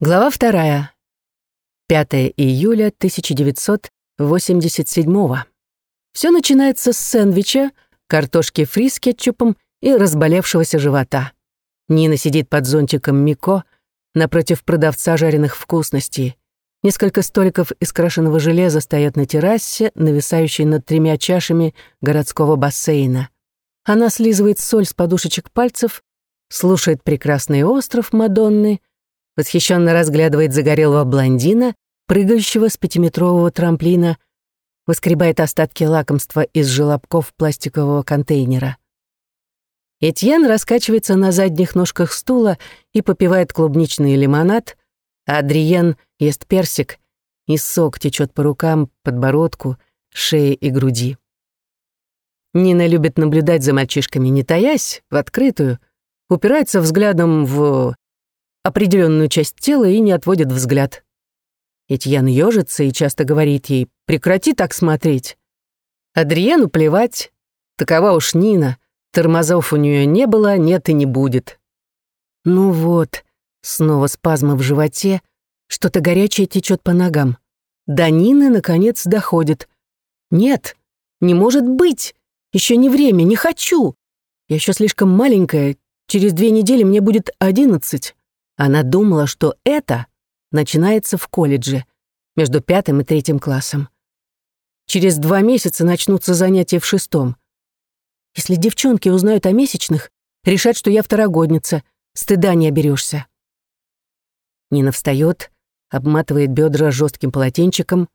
Глава вторая. 5 июля 1987 Все начинается с сэндвича, картошки фри с кетчупом и разболевшегося живота. Нина сидит под зонтиком Мико напротив продавца жареных вкусностей. Несколько столиков из крашеного железа стоят на террасе, нависающей над тремя чашами городского бассейна. Она слизывает соль с подушечек пальцев, слушает прекрасный остров Мадонны — восхищенно разглядывает загорелого блондина, прыгающего с пятиметрового трамплина, выскребает остатки лакомства из желобков пластикового контейнера. Этьен раскачивается на задних ножках стула и попивает клубничный лимонад, а Адриен ест персик, и сок течет по рукам, подбородку, шее и груди. Нина любит наблюдать за мальчишками, не таясь, в открытую, упирается взглядом в определенную часть тела и не отводит взгляд. Этьян ежится и часто говорит ей «прекрати так смотреть». Адриену плевать, такова уж Нина, тормозов у нее не было, нет и не будет. Ну вот, снова спазмы в животе, что-то горячее течет по ногам. До Нины, наконец, доходит. Нет, не может быть, еще не время, не хочу. Я еще слишком маленькая, через две недели мне будет одиннадцать. Она думала, что это начинается в колледже, между пятым и третьим классом. Через два месяца начнутся занятия в шестом. Если девчонки узнают о месячных, решат, что я второгодница, стыда не оберешься. Нина встает, обматывает бедра жестким полотенчиком.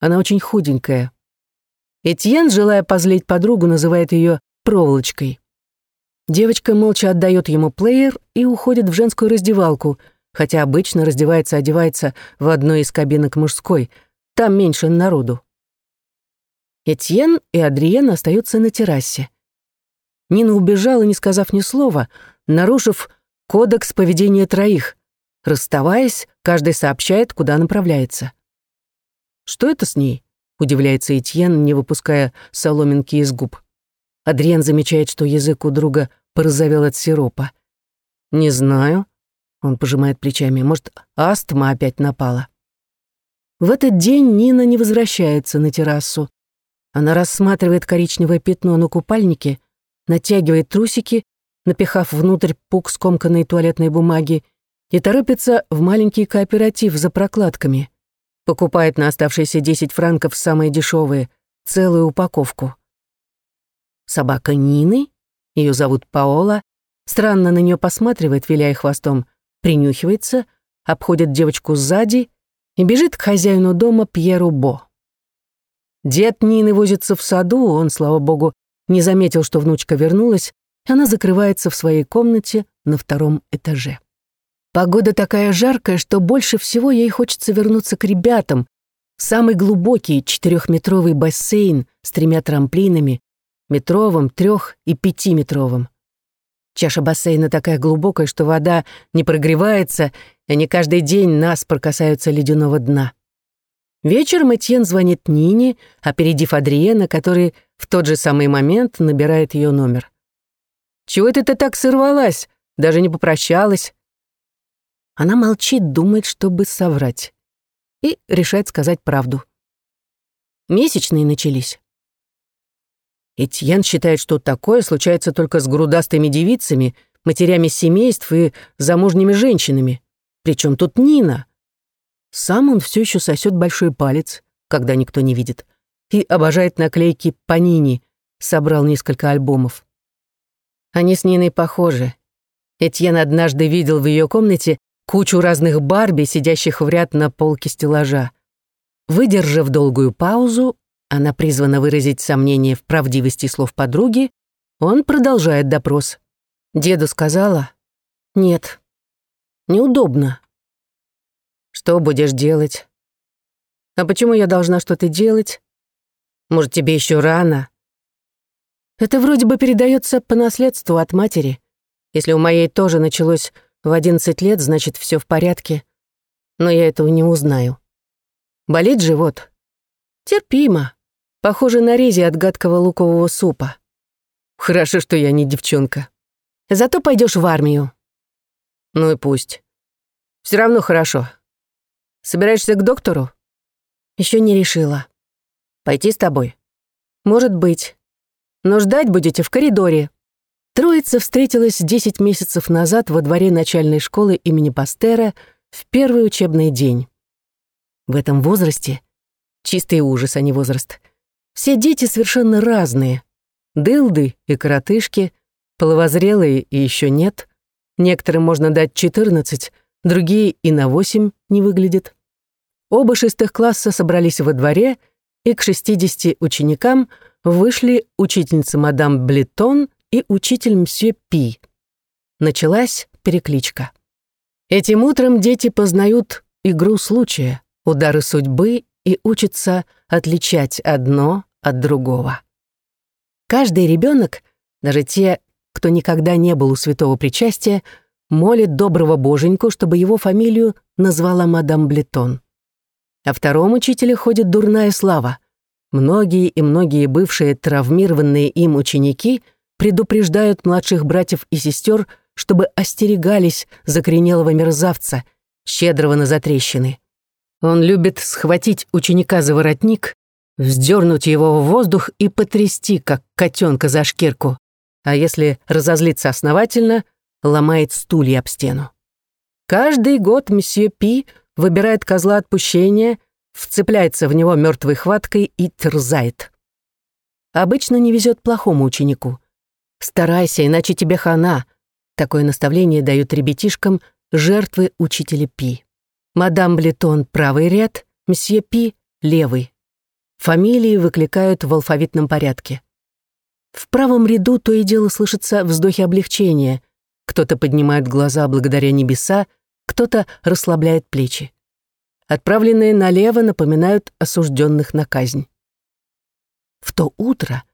Она очень худенькая. Этьен, желая позлить подругу, называет ее проволочкой. Девочка молча отдает ему плеер и уходит в женскую раздевалку, хотя обычно раздевается-одевается в одной из кабинок мужской, там меньше народу. Этьен и Адриен остаются на террасе. Нина убежала, не сказав ни слова, нарушив кодекс поведения троих. Расставаясь, каждый сообщает, куда направляется. «Что это с ней?» — удивляется Этьен, не выпуская соломинки из губ. Адриен замечает, что язык у друга порозовел от сиропа. «Не знаю», — он пожимает плечами, «может, астма опять напала». В этот день Нина не возвращается на террасу. Она рассматривает коричневое пятно на купальнике, натягивает трусики, напихав внутрь пук скомканной туалетной бумаги, и торопится в маленький кооператив за прокладками. Покупает на оставшиеся 10 франков самые дешевые, целую упаковку. Собака Нины ее зовут Паола, странно на нее посматривает, виляя хвостом, принюхивается, обходит девочку сзади и бежит к хозяину дома Пьеру Бо. Дед Нины возится в саду, он, слава богу, не заметил, что внучка вернулась, и она закрывается в своей комнате на втором этаже. Погода такая жаркая, что больше всего ей хочется вернуться к ребятам, самый глубокий четырехметровый бассейн с тремя трамплинами, метровым, трех- и пятиметровым. Чаша бассейна такая глубокая, что вода не прогревается, и они каждый день нас прокасаются ледяного дна. Вечером Этьен звонит Нине, опередив Адриена, который в тот же самый момент набирает ее номер. «Чего это ты так сорвалась? Даже не попрощалась?» Она молчит, думает, чтобы соврать. И решает сказать правду. Месячные начались. Этьен считает, что такое случается только с грудастыми девицами, матерями семейств и замужними женщинами. Причем тут Нина. Сам он все еще сосет большой палец, когда никто не видит, и обожает наклейки Панини, собрал несколько альбомов. Они с Ниной похожи. Этьен однажды видел в ее комнате кучу разных Барби, сидящих в ряд на полке стеллажа. Выдержав долгую паузу, она призвана выразить сомнение в правдивости слов подруги, он продолжает допрос. Деду сказала? Нет. Неудобно. Что будешь делать? А почему я должна что-то делать? Может, тебе еще рано? Это вроде бы передается по наследству от матери. Если у моей тоже началось в одиннадцать лет, значит, все в порядке. Но я этого не узнаю. Болит живот? Терпимо. Похоже на рези от гадкого лукового супа. Хорошо, что я не девчонка. Зато пойдешь в армию. Ну и пусть. Все равно хорошо. Собираешься к доктору? Еще не решила. Пойти с тобой? Может быть. Но ждать будете в коридоре. Троица встретилась 10 месяцев назад во дворе начальной школы имени Пастера в первый учебный день. В этом возрасте чистый ужас, а не возраст. Все дети совершенно разные. Дылды и коротышки, половозрелые и еще нет. Некоторым можно дать 14, другие и на 8 не выглядят. Оба шестых класса собрались во дворе, и к 60 ученикам вышли учительница мадам Блетон и учитель мсье Пи. Началась перекличка. Этим утром дети познают игру случая, удары судьбы и учатся отличать одно от другого. Каждый ребенок, даже те, кто никогда не был у святого причастия, молит доброго боженьку, чтобы его фамилию назвала мадам Блетон. О втором учителе ходит дурная слава. Многие и многие бывшие травмированные им ученики предупреждают младших братьев и сестер, чтобы остерегались закоренелого мерзавца, щедрого на затрещины. Он любит схватить ученика за воротник, вздернуть его в воздух и потрясти, как котенка за шкирку. А если разозлиться основательно, ломает стулья об стену. Каждый год месье Пи выбирает козла отпущения, вцепляется в него мертвой хваткой и терзает. Обычно не везет плохому ученику. «Старайся, иначе тебе хана», Такое наставление дают ребятишкам жертвы учителя Пи. Мадам Блетон — правый ряд, мсье Пи — левый. Фамилии выкликают в алфавитном порядке. В правом ряду то и дело слышатся вздохи облегчения. Кто-то поднимает глаза благодаря небеса, кто-то расслабляет плечи. Отправленные налево напоминают осужденных на казнь. В то утро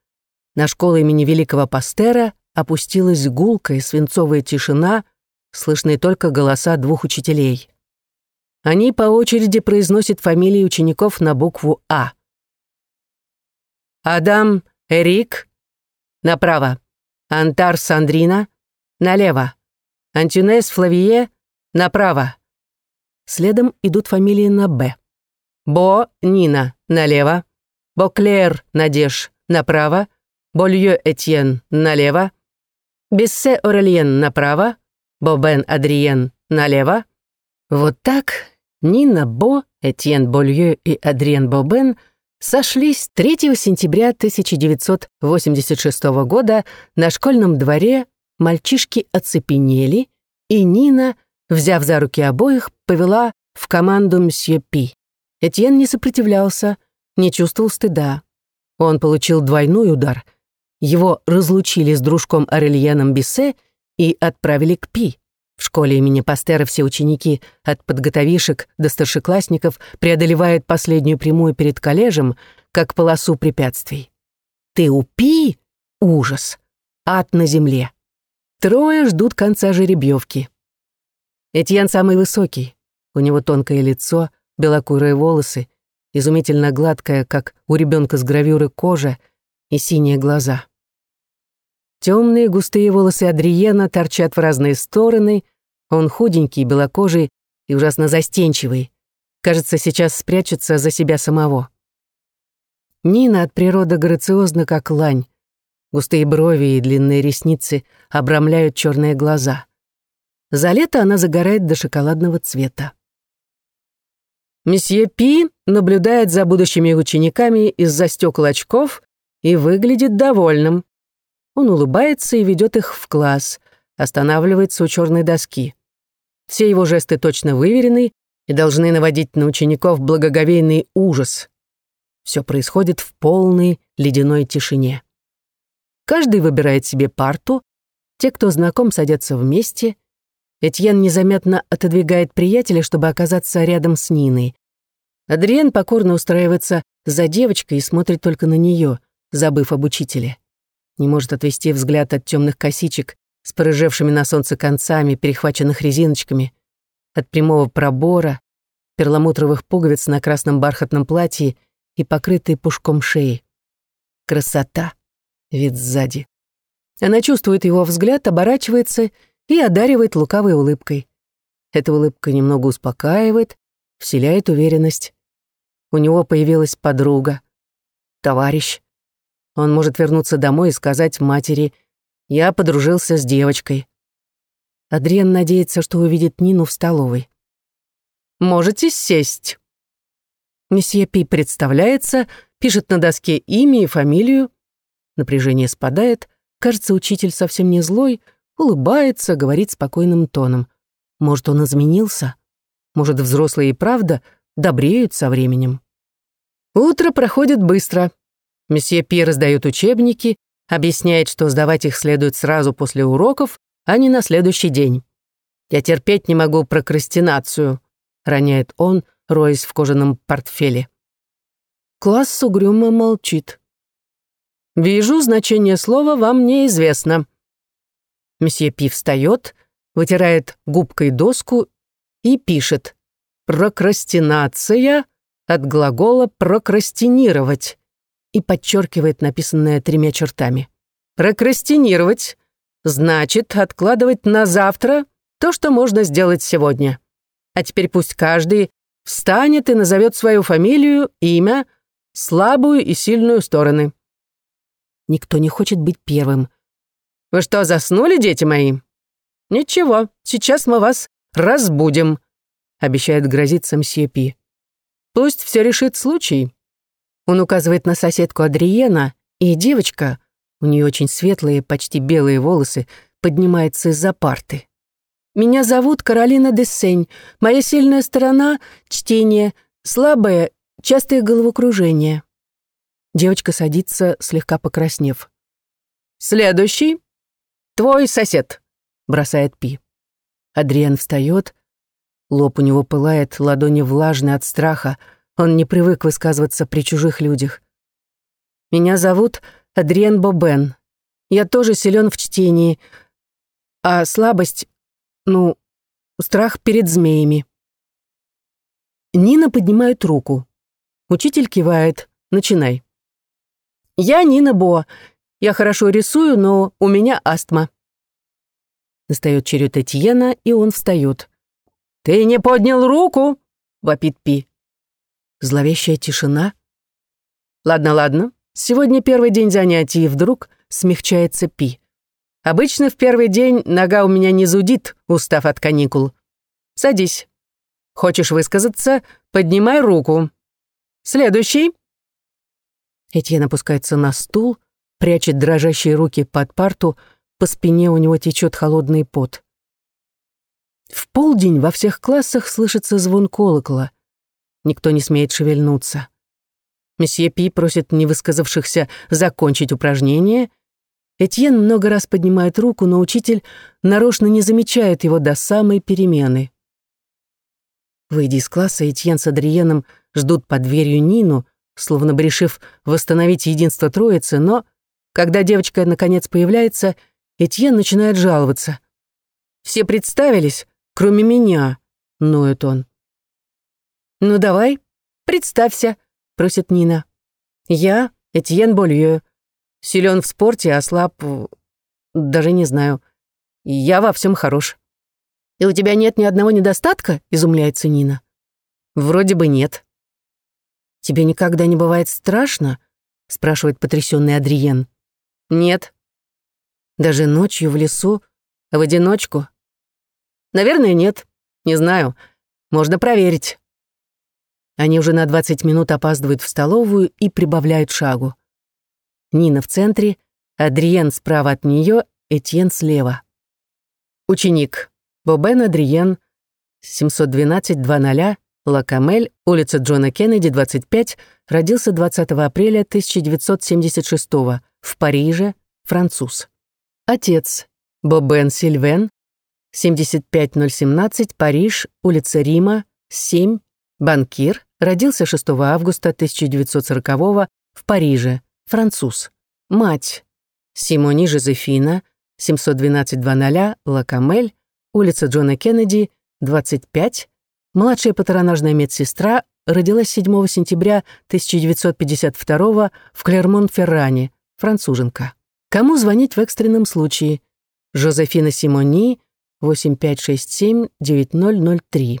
на школу имени Великого Пастера опустилась гулкая свинцовая тишина, слышны только голоса двух учителей. Они по очереди произносят фамилии учеников на букву «А». Адам Эрик направо. Антар Сандрина налево. Антюнес Флавие направо. Следом идут фамилии на «Б». Бо Нина налево. Боклер Надеж направо. Болье Этьен налево. Бессе Орельен направо. Бобен Адриен налево. Вот так Нина Бо, Этьен Болье и Адриен Бобен сошлись 3 сентября 1986 года на школьном дворе, мальчишки оцепенели, и Нина, взяв за руки обоих, повела в команду мсье Пи. Этьен не сопротивлялся, не чувствовал стыда. Он получил двойной удар. Его разлучили с дружком Арельяном Биссе и отправили к Пи. В школе имени Пастера все ученики, от подготовишек до старшеклассников, преодолевают последнюю прямую перед коллежем, как полосу препятствий. Ты упи? Ужас. Ад на земле. Трое ждут конца жеребьевки. Этьян самый высокий. У него тонкое лицо, белокурые волосы, изумительно гладкая, как у ребенка с гравюры кожа и синие глаза. Темные густые волосы Адриена торчат в разные стороны. Он худенький, белокожий и ужасно застенчивый. Кажется, сейчас спрячется за себя самого. Нина от природы грациозна, как лань. Густые брови и длинные ресницы обрамляют черные глаза. За лето она загорает до шоколадного цвета. Месье Пи наблюдает за будущими учениками из-за стекол очков и выглядит довольным. Он улыбается и ведет их в класс, останавливается у черной доски. Все его жесты точно выверены и должны наводить на учеников благоговейный ужас. Все происходит в полной ледяной тишине. Каждый выбирает себе парту, те, кто знаком, садятся вместе. Этьен незаметно отодвигает приятеля, чтобы оказаться рядом с Ниной. Адриен покорно устраивается за девочкой и смотрит только на нее, забыв об учителе не может отвести взгляд от темных косичек с порыжевшими на солнце концами, перехваченных резиночками, от прямого пробора, перламутровых пуговиц на красном бархатном платье и покрытой пушком шеи. Красота. Вид сзади. Она чувствует его взгляд, оборачивается и одаривает лукавой улыбкой. Эта улыбка немного успокаивает, вселяет уверенность. У него появилась подруга, товарищ. Он может вернуться домой и сказать матери «Я подружился с девочкой». Адриан надеется, что увидит Нину в столовой. «Можете сесть». Месье Пи представляется, пишет на доске имя и фамилию. Напряжение спадает, кажется, учитель совсем не злой, улыбается, говорит спокойным тоном. Может, он изменился? Может, взрослые и правда добреют со временем? Утро проходит быстро. Месье Пи раздает учебники, объясняет, что сдавать их следует сразу после уроков, а не на следующий день. «Я терпеть не могу прокрастинацию», — роняет он, роясь в кожаном портфеле. Класс угрюмо молчит. «Вижу, значение слова вам неизвестно». Месье Пи встает, вытирает губкой доску и пишет «Прокрастинация» от глагола «прокрастинировать» и подчеркивает написанное тремя чертами. «Прокрастинировать» значит откладывать на завтра то, что можно сделать сегодня. А теперь пусть каждый встанет и назовет свою фамилию, имя, слабую и сильную стороны. Никто не хочет быть первым. «Вы что, заснули, дети мои?» «Ничего, сейчас мы вас разбудим», — обещает грозиться мсье Пи. «Пусть все решит случай». Он указывает на соседку Адриена, и девочка, у нее очень светлые, почти белые волосы, поднимается из-за парты. «Меня зовут Каролина Дессень. Моя сильная сторона — чтение, слабое — частое головокружение». Девочка садится, слегка покраснев. «Следующий. Твой сосед», бросает Пи. Адриан встает, лоб у него пылает, ладони влажные от страха, он не привык высказываться при чужих людях. «Меня зовут Адриан Бобен. Я тоже силен в чтении, а слабость, ну, страх перед змеями». Нина поднимает руку. Учитель кивает. «Начинай». «Я Нина Бо. Я хорошо рисую, но у меня астма». Настает черед Этьена, и он встает. «Ты не поднял руку!» — вопит Пи. Зловещая тишина. «Ладно, ладно. Сегодня первый день занятий, и вдруг смягчается Пи. Обычно в первый день нога у меня не зудит, устав от каникул. Садись. Хочешь высказаться? Поднимай руку. Следующий». Этьен опускается на стул, прячет дрожащие руки под парту, по спине у него течет холодный пот. В полдень во всех классах слышится звон колокола. Никто не смеет шевельнуться. Месье Пи просит невысказавшихся закончить упражнение. Этьен много раз поднимает руку, но учитель нарочно не замечает его до самой перемены. Выйдя из класса, Этьен с Адриеном ждут под дверью Нину, словно бы решив восстановить единство троицы, но, когда девочка наконец появляется, Этьен начинает жаловаться. «Все представились, кроме меня», — ноет он. «Ну давай, представься», — просит Нина. «Я Этьен Болье. Силен в спорте, а слаб... даже не знаю. Я во всем хорош». «И у тебя нет ни одного недостатка?» — изумляется Нина. «Вроде бы нет». «Тебе никогда не бывает страшно?» — спрашивает потрясённый Адриен. «Нет», даже ночью в лесу, в одиночку? Наверное, нет. Не знаю. Можно проверить. Они уже на 20 минут опаздывают в столовую и прибавляют шагу. Нина в центре, Адриен справа от нее, Этьен слева. Ученик. Бобен Адриен, 712-00, Лакамель, улица Джона Кеннеди, 25, родился 20 апреля 1976 в Париже, француз. Отец. Бобен Сильвен. 75017, Париж, улица Рима, 7. Банкир. Родился 6 августа 1940 в Париже. Француз. Мать. Симони Жозефина. 712-00, Лакамель, улица Джона Кеннеди, 25. Младшая патронажная медсестра родилась 7 сентября 1952 в Клермон-Ферране, француженка. Кому звонить в экстренном случае? Жозефина Симони, 8567-9003.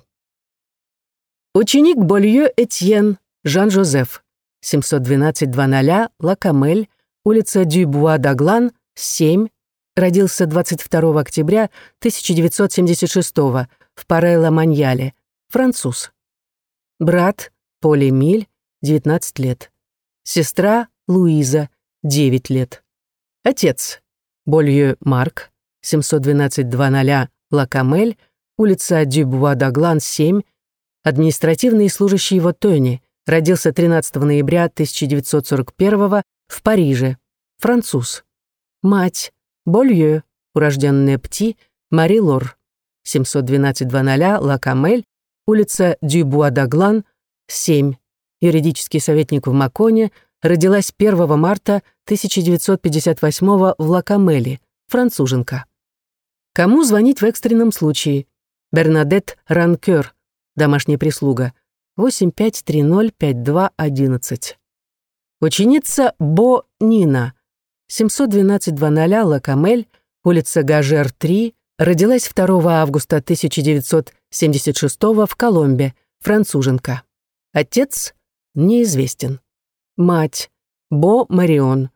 Ученик Болье Этьен, Жан-Жозеф, 712-00, Лакамель, улица Дюбуа-Даглан, 7, родился 22 октября 1976 в Паре-Ла-Маньяле, француз. Брат Поли Миль, 19 лет. Сестра Луиза, 9 лет. Отец Болью Марк, 712-00 Лакамель, улица Дюбуа-Даглан, 7, административный служащий в Оттоне, родился 13 ноября 1941 в Париже, француз. Мать Болью, урожденная Пти, Мари Лор, 712-00 Лакамель, улица Дюбуа-Даглан, 7, юридический советник в Маконе, родилась 1 марта 1958 в Лакамеле, француженка. Кому звонить в экстренном случае? Бернадет Ранкер, домашняя прислуга, 85305211. Ученица Бо Нина, 712-00 Лакамель, улица Гажер, 3, родилась 2 августа 1976 в Коломбе, француженка. Отец неизвестен. Мать Бо Марион,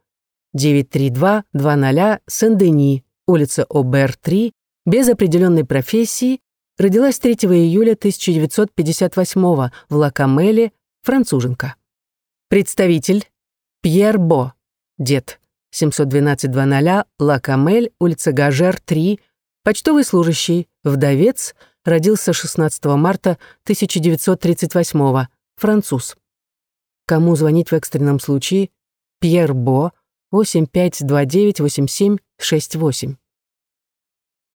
932-00 Сен-Дени, улица Обер, 3, без определенной профессии, родилась 3 июля 1958 в Лакамеле, француженка. Представитель Пьер Бо, дед, 712-00 Лакамель, улица Гажер, 3, почтовый служащий, вдовец, родился 16 марта 1938 француз. Кому звонить в экстренном случае? Пьер Бо, 85298768.